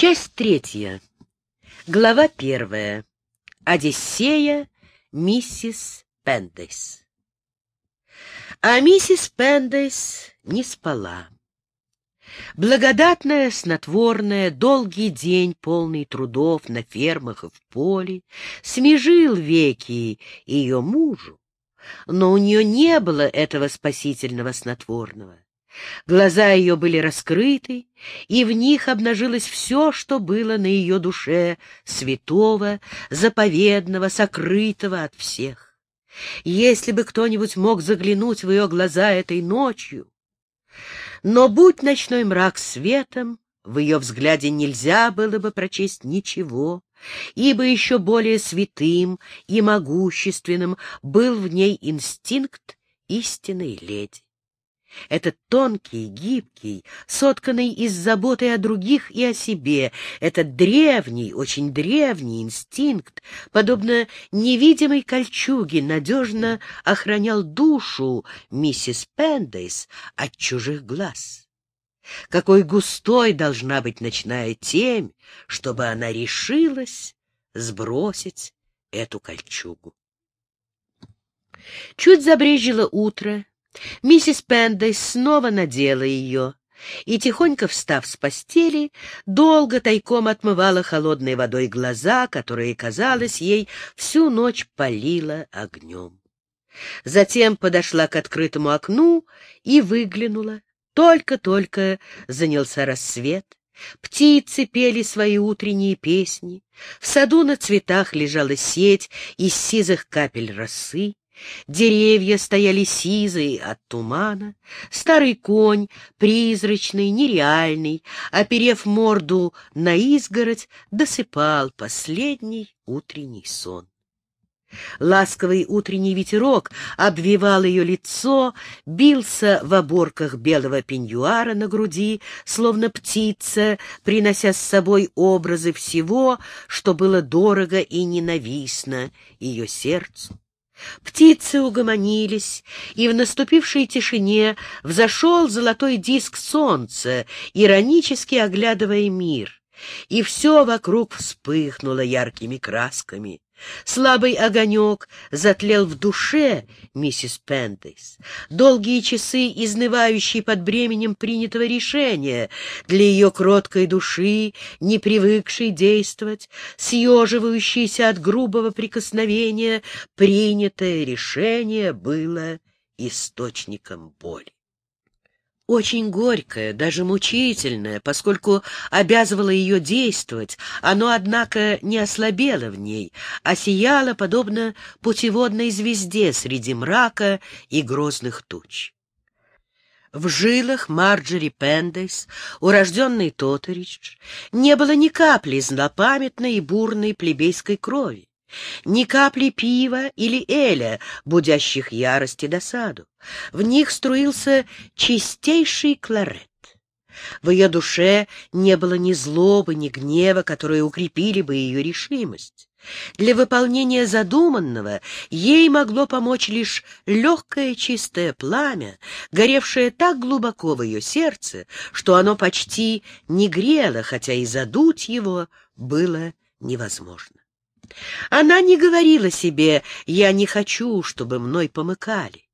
Часть третья. Глава первая. Одиссея миссис Пендейс. А миссис Пендейс не спала. Благодатная, снотворная, долгий день, полный трудов на фермах и в поле, смежил веки ее мужу, но у нее не было этого спасительного снотворного. Глаза ее были раскрыты, и в них обнажилось все, что было на ее душе, святого, заповедного, сокрытого от всех. Если бы кто-нибудь мог заглянуть в ее глаза этой ночью... Но будь ночной мрак светом, в ее взгляде нельзя было бы прочесть ничего, ибо еще более святым и могущественным был в ней инстинкт истинной леди. Этот тонкий, гибкий, сотканный из заботы о других и о себе, этот древний, очень древний инстинкт, подобно невидимой кольчуге, надежно охранял душу миссис Пендейс от чужих глаз. Какой густой должна быть ночная темь, чтобы она решилась сбросить эту кольчугу. Чуть забрежило утро, Миссис Пендей снова надела ее и, тихонько встав с постели, долго тайком отмывала холодной водой глаза, которые, казалось, ей всю ночь палила огнем. Затем подошла к открытому окну и выглянула. Только-только занялся рассвет. Птицы пели свои утренние песни. В саду на цветах лежала сеть из сизых капель росы. Деревья стояли сизые от тумана, старый конь, призрачный, нереальный, оперев морду на изгородь, досыпал последний утренний сон. Ласковый утренний ветерок обвивал ее лицо, бился в оборках белого пеньюара на груди, словно птица, принося с собой образы всего, что было дорого и ненавистно ее сердцу. Птицы угомонились, и в наступившей тишине взошел золотой диск солнца, иронически оглядывая мир, и все вокруг вспыхнуло яркими красками. Слабый огонек затлел в душе миссис Пендейс. Долгие часы, изнывающие под бременем принятого решения, для ее кроткой души, не привыкшей действовать, съеживающейся от грубого прикосновения, принятое решение было источником боли очень горькое, даже мучительное, поскольку обязывало ее действовать, оно, однако, не ослабело в ней, а сияло, подобно путеводной звезде среди мрака и грозных туч. В жилах Марджери Пендейс, урожденной Тотеридж, не было ни капли злопамятной и бурной плебейской крови ни капли пива или эля, будящих ярость и досаду. В них струился чистейший кларет. В ее душе не было ни злобы, ни гнева, которые укрепили бы ее решимость. Для выполнения задуманного ей могло помочь лишь легкое чистое пламя, горевшее так глубоко в ее сердце, что оно почти не грело, хотя и задуть его было невозможно. Она не говорила себе «я не хочу, чтобы мной помыкали».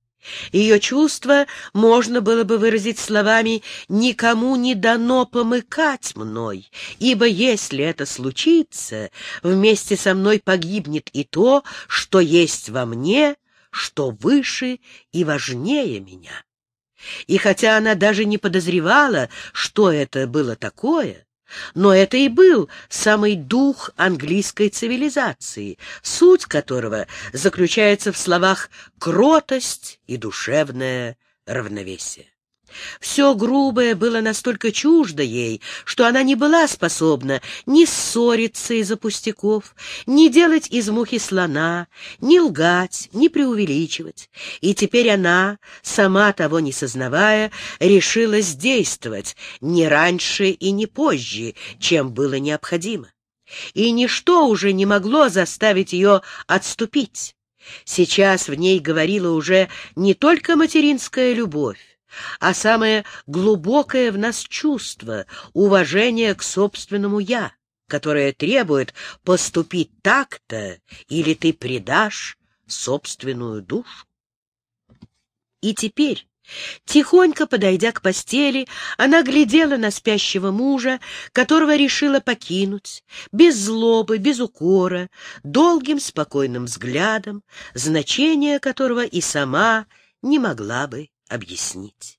Ее чувство можно было бы выразить словами «никому не дано помыкать мной, ибо если это случится, вместе со мной погибнет и то, что есть во мне, что выше и важнее меня». И хотя она даже не подозревала, что это было такое, но это и был самый дух английской цивилизации, суть которого заключается в словах «кротость» и «душевное равновесие». Все грубое было настолько чуждо ей, что она не была способна ни ссориться из-за пустяков, ни делать из мухи слона, ни лгать, ни преувеличивать. И теперь она, сама того не сознавая, решилась действовать не раньше и не позже, чем было необходимо. И ничто уже не могло заставить ее отступить. Сейчас в ней говорила уже не только материнская любовь, а самое глубокое в нас чувство — уважение к собственному «я», которое требует поступить так-то, или ты предашь собственную душу. И теперь, тихонько подойдя к постели, она глядела на спящего мужа, которого решила покинуть, без злобы, без укора, долгим спокойным взглядом, значение которого и сама не могла бы объяснить.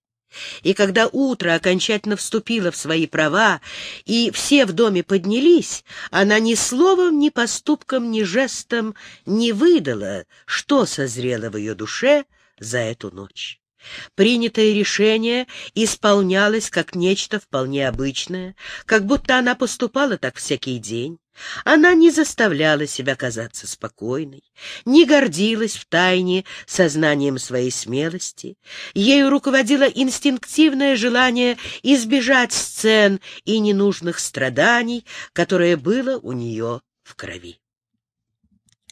И когда утро окончательно вступило в свои права, и все в доме поднялись, она ни словом, ни поступком, ни жестом не выдала, что созрело в ее душе за эту ночь. Принятое решение исполнялось как нечто вполне обычное, как будто она поступала так всякий день. Она не заставляла себя казаться спокойной, не гордилась втайне сознанием своей смелости. Ею руководило инстинктивное желание избежать сцен и ненужных страданий, которое было у нее в крови.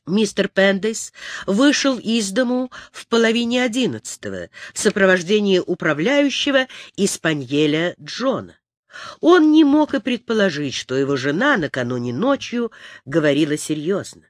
Мистер Пендейс вышел из дому в половине одиннадцатого в сопровождении управляющего Испаньеля Джона. Он не мог и предположить, что его жена накануне ночью говорила серьезно.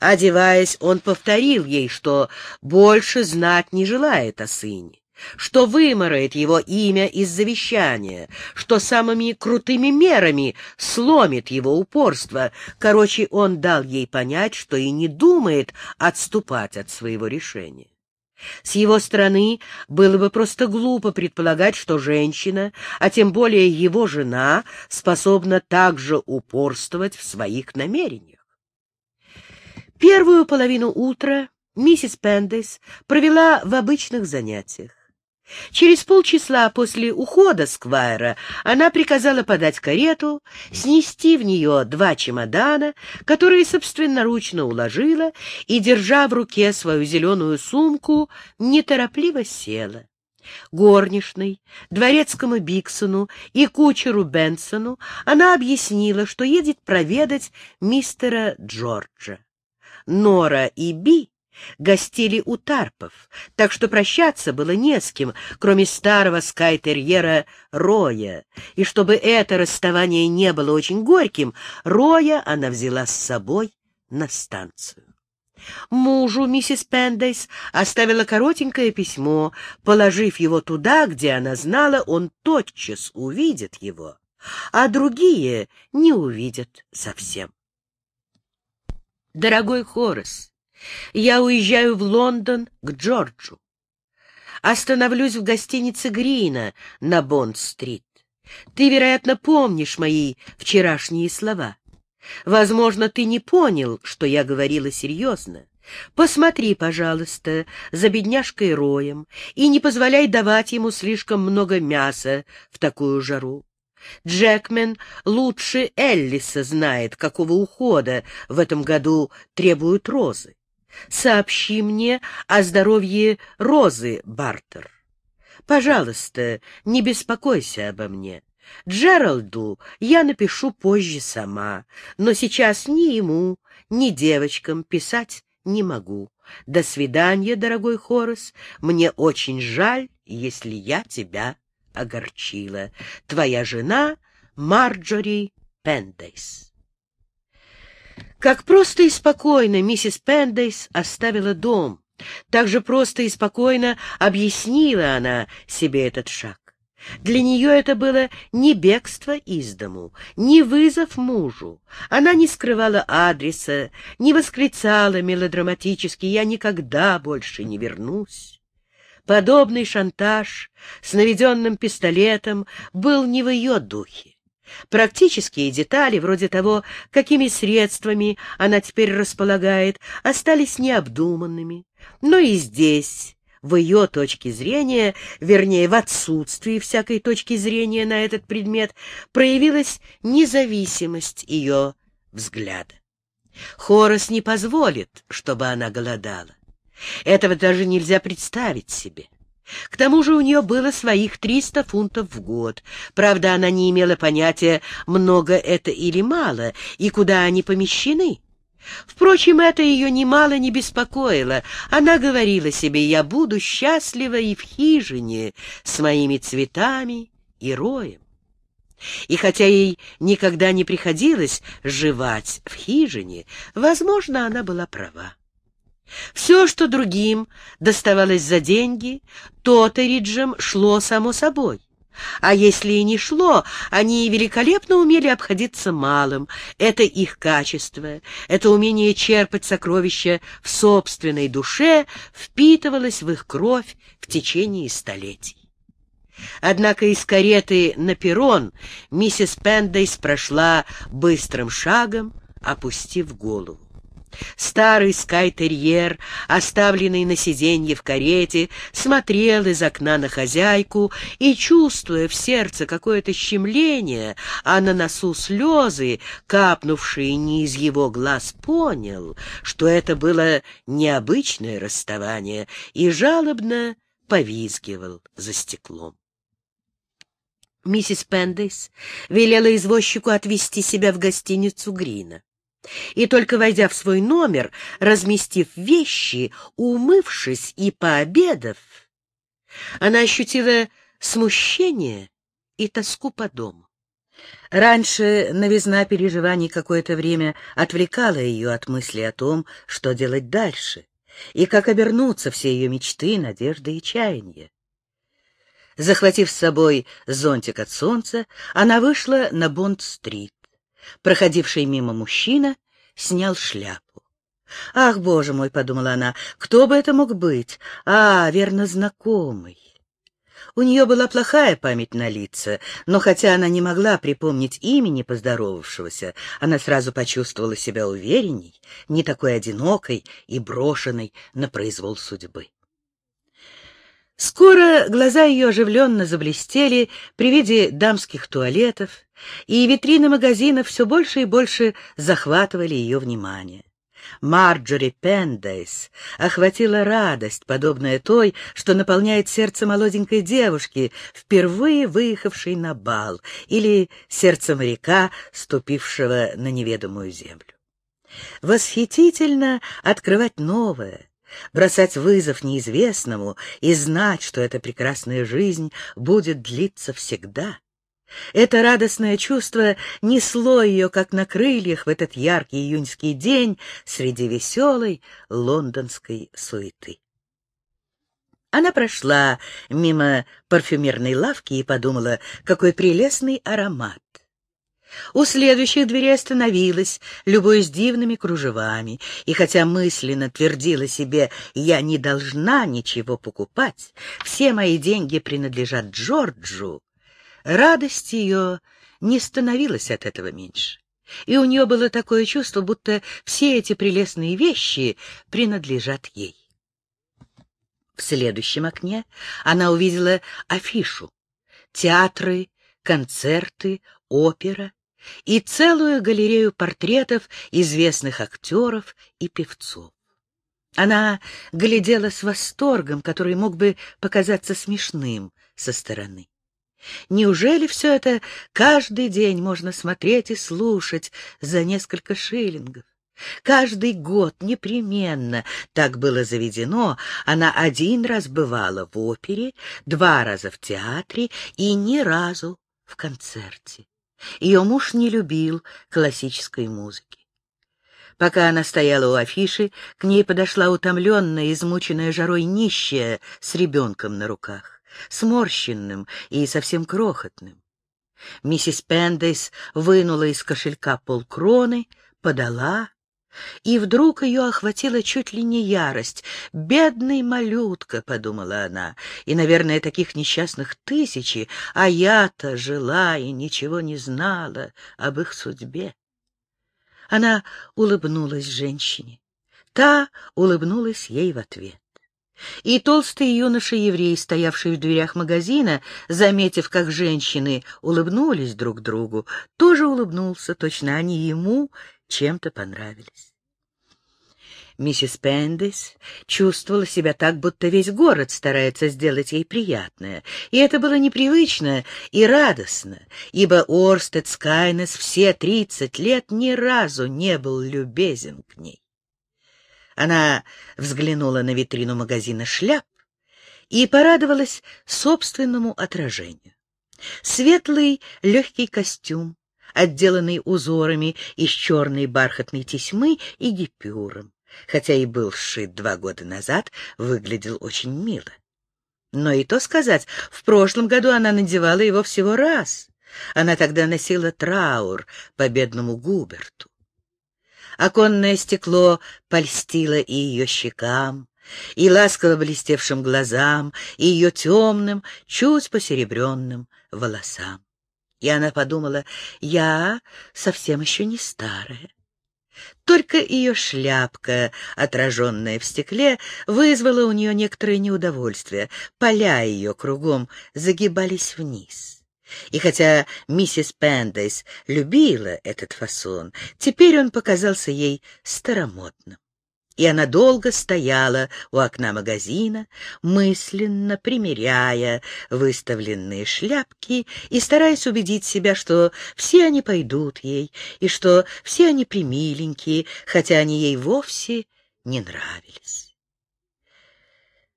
Одеваясь, он повторил ей, что больше знать не желает о сыне что выморает его имя из завещания, что самыми крутыми мерами сломит его упорство. Короче, он дал ей понять, что и не думает отступать от своего решения. С его стороны было бы просто глупо предполагать, что женщина, а тем более его жена, способна также упорствовать в своих намерениях. Первую половину утра миссис Пендейс провела в обычных занятиях. Через полчаса после ухода Сквайра она приказала подать карету, снести в нее два чемодана, которые собственноручно уложила, и, держа в руке свою зеленую сумку, неторопливо села. Горничной, дворецкому Биксону и кучеру Бенсону она объяснила, что едет проведать мистера Джорджа. Нора и Би гостили у Тарпов, так что прощаться было не с кем, кроме старого скайтерьера Роя, и чтобы это расставание не было очень горьким, Роя она взяла с собой на станцию. Мужу миссис Пендейс оставила коротенькое письмо, положив его туда, где она знала, он тотчас увидит его, а другие не увидят совсем. Дорогой Хорас, я уезжаю в Лондон к Джорджу. Остановлюсь в гостинице Грина на Бонд-стрит. Ты, вероятно, помнишь мои вчерашние слова. Возможно, ты не понял, что я говорила серьезно. Посмотри, пожалуйста, за бедняжкой Роем и не позволяй давать ему слишком много мяса в такую жару. Джекмен лучше Эллиса знает, какого ухода в этом году требуют розы. Сообщи мне о здоровье Розы, Бартер. Пожалуйста, не беспокойся обо мне. Джералду я напишу позже сама, но сейчас ни ему, ни девочкам писать не могу. До свидания, дорогой Хорос. Мне очень жаль, если я тебя огорчила. Твоя жена Марджори Пендейс. Как просто и спокойно миссис Пендейс оставила дом. Так же просто и спокойно объяснила она себе этот шаг. Для нее это было не бегство из дому, не вызов мужу. Она не скрывала адреса, не восклицала мелодраматически «я никогда больше не вернусь». Подобный шантаж с наведенным пистолетом был не в ее духе. Практические детали, вроде того, какими средствами она теперь располагает, остались необдуманными. Но и здесь, в ее точке зрения, вернее, в отсутствии всякой точки зрения на этот предмет, проявилась независимость ее взгляда. Хорос не позволит, чтобы она голодала. Этого даже нельзя представить себе. К тому же у нее было своих триста фунтов в год. Правда, она не имела понятия, много это или мало, и куда они помещены. Впрочем, это ее немало не беспокоило. Она говорила себе, я буду счастлива и в хижине с моими цветами и роем. И хотя ей никогда не приходилось жевать в хижине, возможно, она была права. Все, что другим доставалось за деньги, Тотериджем шло само собой. А если и не шло, они великолепно умели обходиться малым. Это их качество, это умение черпать сокровища в собственной душе впитывалось в их кровь в течение столетий. Однако из кареты на перрон миссис Пендейс прошла быстрым шагом, опустив голову. Старый скайтерьер, оставленный на сиденье в карете, смотрел из окна на хозяйку и, чувствуя в сердце какое-то щемление, а на носу слезы, капнувшие не из его глаз, понял, что это было необычное расставание, и жалобно повизгивал за стеклом. Миссис Пендейс велела извозчику отвезти себя в гостиницу Грина. И только войдя в свой номер, разместив вещи, умывшись и пообедав, она ощутила смущение и тоску по дому. Раньше новизна переживаний какое-то время отвлекала ее от мысли о том, что делать дальше, и как обернутся все ее мечты, надежды и чаяния. Захватив с собой зонтик от солнца, она вышла на Бонд-стрит. Проходивший мимо мужчина снял шляпу. «Ах, боже мой!» — подумала она, — «кто бы это мог быть? А, верно, знакомый». У нее была плохая память на лица, но хотя она не могла припомнить имени поздоровавшегося, она сразу почувствовала себя уверенней, не такой одинокой и брошенной на произвол судьбы. Скоро глаза ее оживленно заблестели при виде дамских туалетов, и витрины магазинов все больше и больше захватывали ее внимание. Марджори Пендейс охватила радость, подобная той, что наполняет сердце молоденькой девушки, впервые выехавшей на бал, или сердце моряка, ступившего на неведомую землю. Восхитительно открывать новое, бросать вызов неизвестному и знать, что эта прекрасная жизнь будет длиться всегда. Это радостное чувство несло ее, как на крыльях, в этот яркий июньский день среди веселой лондонской суеты. Она прошла мимо парфюмерной лавки и подумала, какой прелестный аромат. У следующих дверей остановилась, любуясь дивными кружевами, и хотя мысленно твердила себе «я не должна ничего покупать, все мои деньги принадлежат Джорджу», радость ее не становилась от этого меньше. И у нее было такое чувство, будто все эти прелестные вещи принадлежат ей. В следующем окне она увидела афишу. Театры, концерты, опера и целую галерею портретов известных актеров и певцов. Она глядела с восторгом, который мог бы показаться смешным со стороны. Неужели все это каждый день можно смотреть и слушать за несколько шиллингов? Каждый год непременно так было заведено. Она один раз бывала в опере, два раза в театре и ни разу в концерте. Ее муж не любил классической музыки. Пока она стояла у афиши, к ней подошла утомленная, измученная жарой нищая с ребенком на руках, сморщенным и совсем крохотным. Миссис Пендейс вынула из кошелька полкроны, подала, и вдруг ее охватила чуть ли не ярость. «Бедный малютка», — подумала она, — «и, наверное, таких несчастных тысячи, а я-то жила и ничего не знала об их судьбе». Она улыбнулась женщине. Та улыбнулась ей в ответ. И толстый юноша-еврей, стоявший в дверях магазина, заметив, как женщины улыбнулись друг другу, тоже улыбнулся, точно они ему чем-то понравились. Миссис Пендис чувствовала себя так, будто весь город старается сделать ей приятное, и это было непривычно и радостно, ибо Орстед Скайнес все тридцать лет ни разу не был любезен к ней. Она взглянула на витрину магазина шляп и порадовалась собственному отражению. Светлый легкий костюм, отделанный узорами из черной бархатной тесьмы и гипюром хотя и был сшит два года назад, выглядел очень мило. Но и то сказать, в прошлом году она надевала его всего раз. Она тогда носила траур по бедному Губерту. Оконное стекло польстило и ее щекам, и ласково блестевшим глазам, и ее темным, чуть посеребренным волосам. И она подумала, я совсем еще не старая. Только ее шляпка, отраженная в стекле, вызвала у нее некоторое неудовольствие. Поля ее кругом загибались вниз. И хотя миссис Пендейс любила этот фасон, теперь он показался ей старомодным и она долго стояла у окна магазина, мысленно примеряя выставленные шляпки и стараясь убедить себя, что все они пойдут ей, и что все они примиленькие, хотя они ей вовсе не нравились.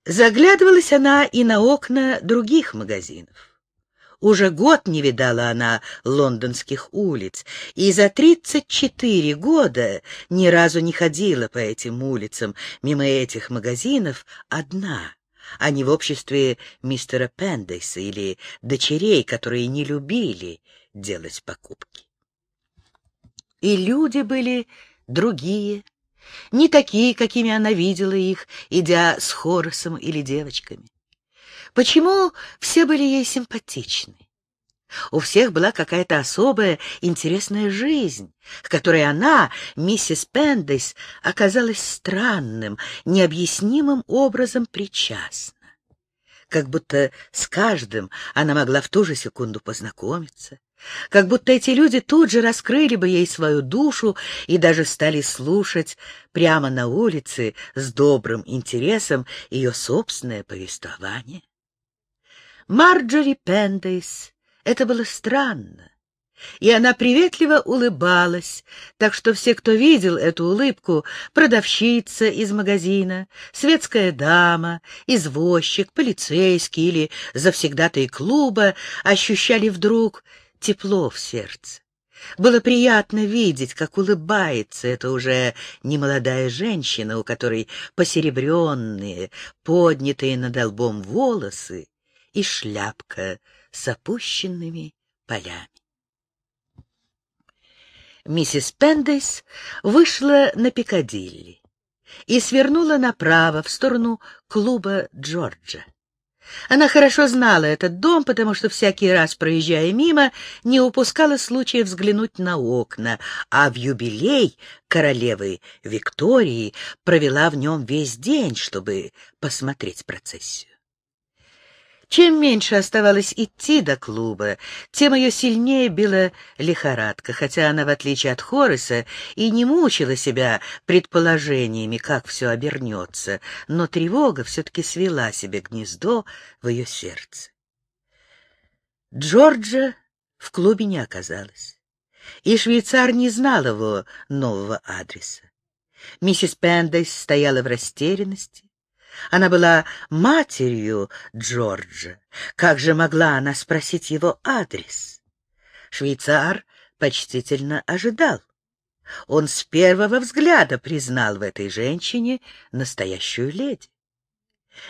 Заглядывалась она и на окна других магазинов. Уже год не видала она лондонских улиц, и за тридцать четыре года ни разу не ходила по этим улицам, мимо этих магазинов, одна, а не в обществе мистера Пендейса или дочерей, которые не любили делать покупки. И люди были другие, не такие, какими она видела их, идя с Хоросом или девочками. Почему все были ей симпатичны? У всех была какая-то особая интересная жизнь, к которой она, миссис Пендейс, оказалась странным, необъяснимым образом причастна. Как будто с каждым она могла в ту же секунду познакомиться, как будто эти люди тут же раскрыли бы ей свою душу и даже стали слушать прямо на улице с добрым интересом ее собственное повествование. Марджори Пендейс. Это было странно. И она приветливо улыбалась, так что все, кто видел эту улыбку, продавщица из магазина, светская дама, извозчик, полицейский или завсегдатый клуба, ощущали вдруг тепло в сердце. Было приятно видеть, как улыбается эта уже немолодая женщина, у которой посеребренные, поднятые над лбом волосы и шляпка с опущенными полями. Миссис Пендейс вышла на Пикадилли и свернула направо в сторону клуба Джорджа. Она хорошо знала этот дом, потому что всякий раз, проезжая мимо, не упускала случая взглянуть на окна, а в юбилей королевы Виктории провела в нем весь день, чтобы посмотреть процессию. Чем меньше оставалось идти до клуба, тем ее сильнее била лихорадка, хотя она, в отличие от Хорреса, и не мучила себя предположениями, как все обернется, но тревога все-таки свела себе гнездо в ее сердце. Джорджа в клубе не оказалось, и швейцар не знал его нового адреса. Миссис Пендейс стояла в растерянности, она была матерью Джорджа. Как же могла она спросить его адрес? Швейцар почтительно ожидал. Он с первого взгляда признал в этой женщине настоящую леди.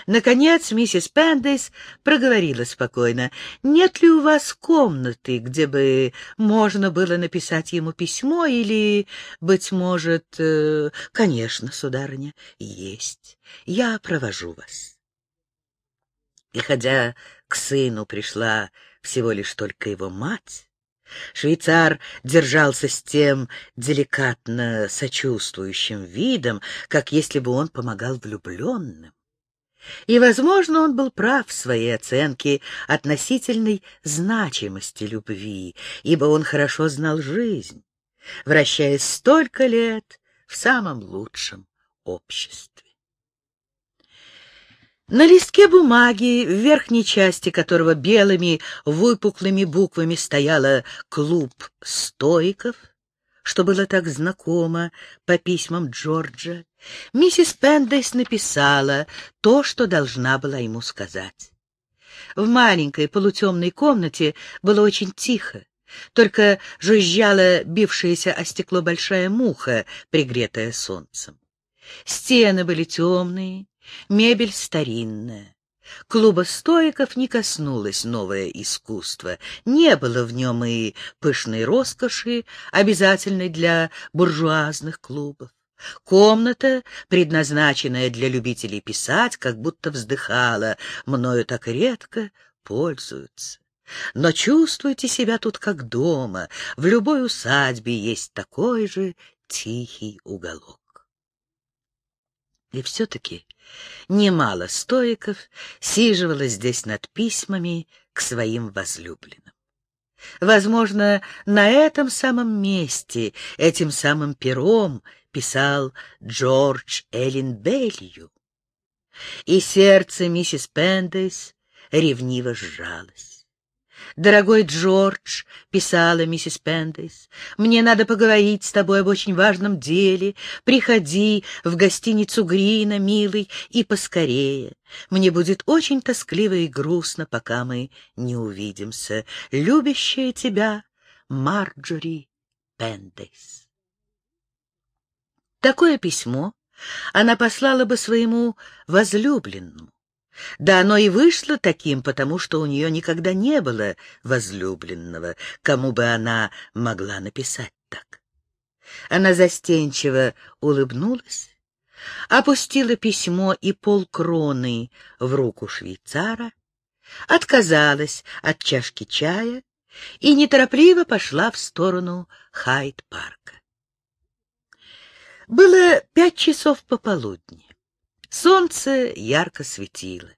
Наконец миссис Пендейс проговорила спокойно. «Нет ли у вас комнаты, где бы можно было написать ему письмо или, быть может...» э, «Конечно, сударыня, есть. Я провожу вас». И хотя к сыну пришла всего лишь только его мать, Швейцар держался с тем деликатно сочувствующим видом, как если бы он помогал влюбленным. И, возможно, он был прав в своей оценке относительной значимости любви, ибо он хорошо знал жизнь, вращаясь столько лет в самом лучшем обществе. На листке бумаги, в верхней части которого белыми выпуклыми буквами стояло «Клуб стоиков», что было так знакомо по письмам Джорджа, миссис Пендейс написала то, что должна была ему сказать. В маленькой полутемной комнате было очень тихо, только жужжала бившаяся о стекло большая муха, пригретая солнцем. Стены были темные, мебель старинная. Клуба стоиков не коснулось новое искусство, не было в нем и пышной роскоши, обязательной для буржуазных клубов. Комната, предназначенная для любителей писать, как будто вздыхала, мною так редко пользуются. Но чувствуйте себя тут как дома, в любой усадьбе есть такой же тихий уголок. И все-таки немало стоиков сиживало здесь над письмами к своим возлюбленным. Возможно, на этом самом месте, этим самым пером писал Джордж Эллен Белью. И сердце миссис Пендейс ревниво сжалось. «Дорогой Джордж», — писала миссис Пендейс, — «мне надо поговорить с тобой об очень важном деле. Приходи в гостиницу Грина, милый, и поскорее. Мне будет очень тоскливо и грустно, пока мы не увидимся. Любящая тебя Марджори Пендейс». Такое письмо она послала бы своему возлюбленному. Да оно и вышло таким, потому что у нее никогда не было возлюбленного, кому бы она могла написать так. Она застенчиво улыбнулась, опустила письмо и полкроны в руку швейцара, отказалась от чашки чая и неторопливо пошла в сторону Хайд-парка. Было пять часов пополудни. Солнце ярко светило.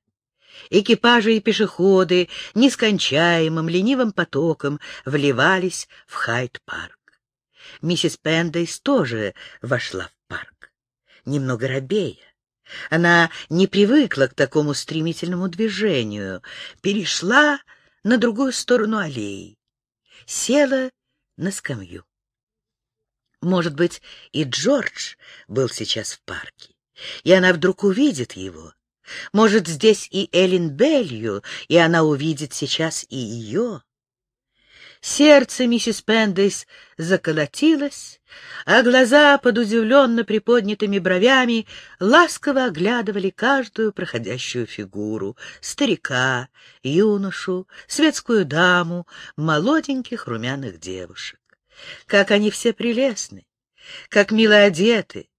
Экипажи и пешеходы нескончаемым ленивым потоком вливались в Хайт-парк. Миссис Пендейс тоже вошла в парк, немного робея. Она не привыкла к такому стремительному движению, перешла на другую сторону аллеи, села на скамью. Может быть, и Джордж был сейчас в парке и она вдруг увидит его. Может, здесь и Эллен Белью, и она увидит сейчас и ее. Сердце миссис Пендейс заколотилось, а глаза под удивленно приподнятыми бровями ласково оглядывали каждую проходящую фигуру — старика, юношу, светскую даму, молоденьких румяных девушек. Как они все прелестны, как мило одеты,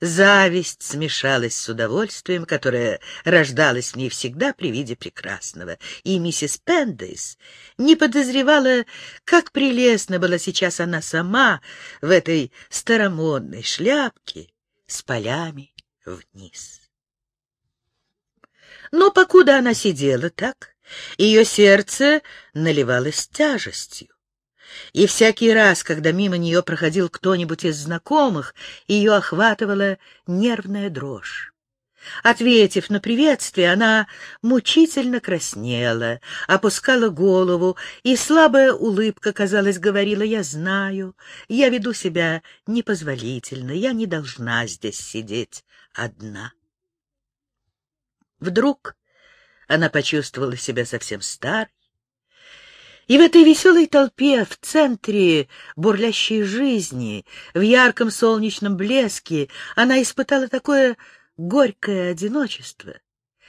Зависть смешалась с удовольствием, которое рождалось в ней всегда при виде прекрасного, и миссис Пендейс не подозревала, как прелестна была сейчас она сама в этой старомодной шляпке с полями вниз. Но покуда она сидела так, ее сердце наливалось тяжестью и всякий раз, когда мимо нее проходил кто-нибудь из знакомых, ее охватывала нервная дрожь. Ответив на приветствие, она мучительно краснела, опускала голову, и слабая улыбка, казалось, говорила, «Я знаю, я веду себя непозволительно, я не должна здесь сидеть одна». Вдруг она почувствовала себя совсем старой, и в этой веселой толпе, в центре бурлящей жизни, в ярком солнечном блеске, она испытала такое горькое одиночество,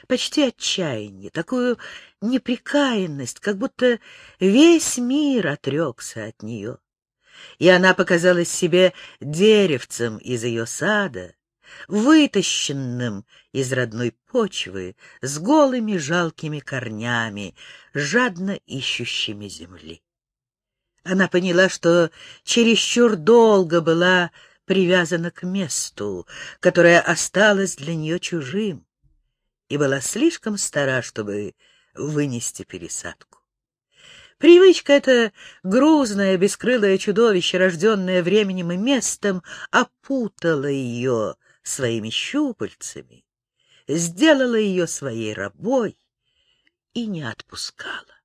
почти отчаяние, такую неприкаянность, как будто весь мир отрекся от нее. И она показалась себе деревцем из ее сада, вытащенным из родной почвы, с голыми жалкими корнями, жадно ищущими земли. Она поняла, что чересчур долго была привязана к месту, которое осталось для нее чужим, и была слишком стара, чтобы вынести пересадку. Привычка это грузное, бескрылое чудовище, рожденное временем и местом, опутала ее, своими щупальцами, сделала ее своей рабой и не отпускала.